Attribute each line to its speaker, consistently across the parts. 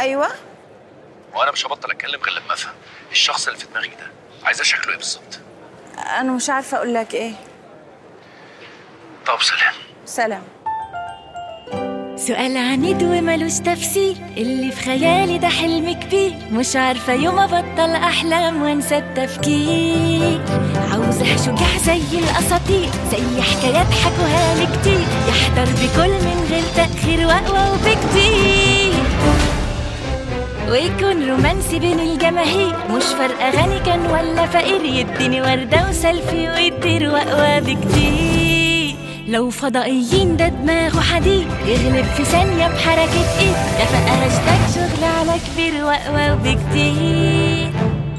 Speaker 1: أيوه.
Speaker 2: وأنا مش هبطل أتكلم غير لما أفهم الشخص اللي في دماغي ده عايزاه شكله إيه بالظبط.
Speaker 1: أنا مش عارفة أقول لك إيه.
Speaker 2: طب سلام.
Speaker 1: سلام.
Speaker 3: سؤال عنيد وملوش تفسير اللي في خيالي ده حلم كبير. مش عارفة يوم أبطل أحلام وأنسى التفكير. عاوزة شجاع زي الأساطير زي حكايات حكوها لي كتير. يحضر بكل من غير تأخير وأقوى وبكتير. ويكون رومانسي بين الجماهير. مش فارقة غني كان ولا فقير. يديني وردة وسيلفي ويطير وأقوى بكتير لو فضائيين ده دماغه حديد. يغلب في ثانية بحركة ايد. كفاءة هاشتاج شغل على كبير وأقوى بكتير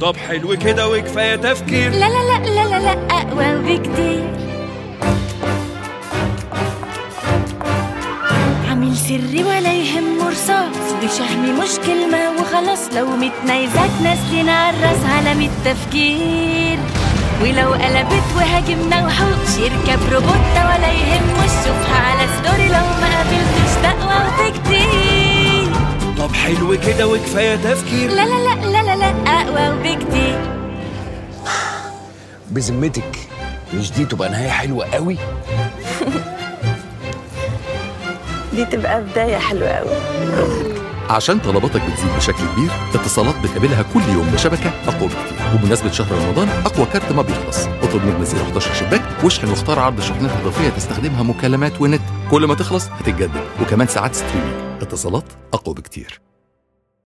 Speaker 4: طب حلو كده وكفاية تفكير.
Speaker 3: لا لا لا لا لا لا أقوى بكتير عامل سري ولا يهمه رصاص بشهمي مش كلمة وخلاص. لو متنيزات نازلين عالراس عالم التفكير ولو قلبت وهاجمنا وحوش يركب روبوتة ولا يهمه شوفها على ستوري لو ما قابلتش تقوى وبكتير
Speaker 4: طب حلو كده وكفاية تفكير.
Speaker 3: لا لا لا لا لا لا أقوى وبكتير.
Speaker 5: بذمتك مش دي تبقى نهاية حلوة قوي؟
Speaker 1: دي تبقى بداية حلوة قوي
Speaker 6: عشان طلباتك بتزيد بشكل كبير اتصالات بتقابلها كل يوم بشبكة أقوى بكتير. وبمناسبة شهر رمضان أقوى كارت ما بيخلص. اطلب نجم 011 شباك واشحن واختار عرض شحنات إضافية تستخدمها مكالمات ونت. كل ما تخلص هتتجدد. وكمان ساعات streaming. اتصالات أقوى بكتير.